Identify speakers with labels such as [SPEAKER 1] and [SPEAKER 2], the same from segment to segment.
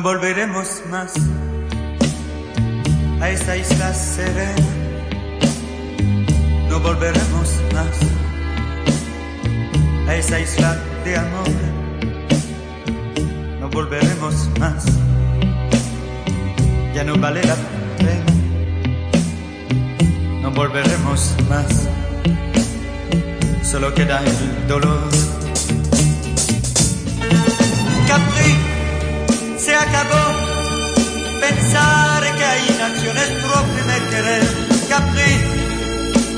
[SPEAKER 1] volveremos más a esa isla serena. No volveremos más a esa isla de amor. No volveremos más. Ya no vale la pena. No volveremos más. Solo queda el dolor. Capri se acabó. Pensar que ahí nació nuestro primer querer. Capri,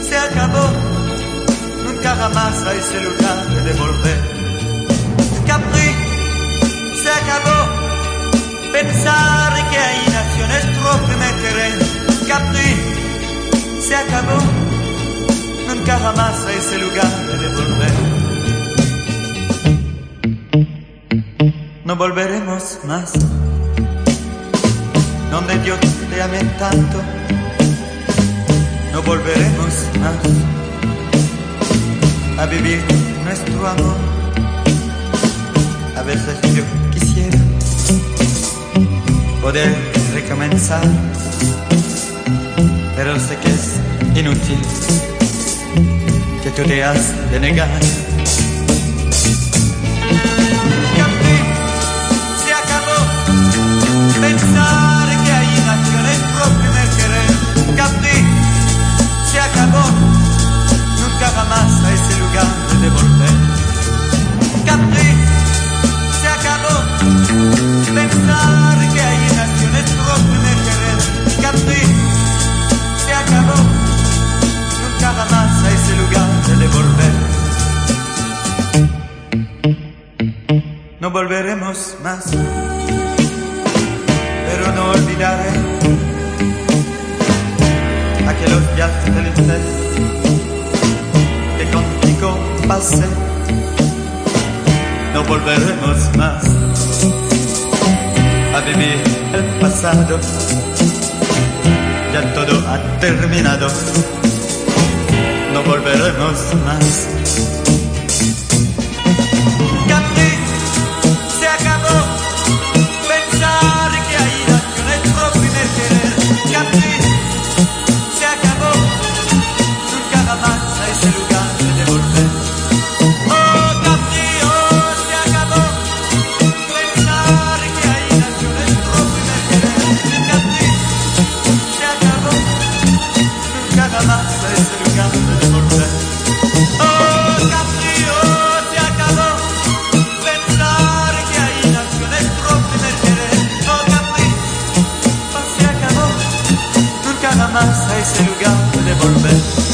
[SPEAKER 1] se acabó. Nunca jamás a ese lugar de volver. Capri, se acabó. Pensar que ahí nació nuestro primer querer. Capri, se acabó. Nunca jamás a ese lugar de volver. No volveremos más. Donde Dios te ame tanto, no volveremos más a vivir nuestro amor. A veces yo quisiera poder recomenzar, pero sé que es inútil, que tú te has de negar. Volver. No volveremos más pero no olvidaré aquellos días felices que contigo pasé. No volveremos más a vivir el pasado, ya todo ha terminado. Volveremos más. Jamás a ese lugar de volver.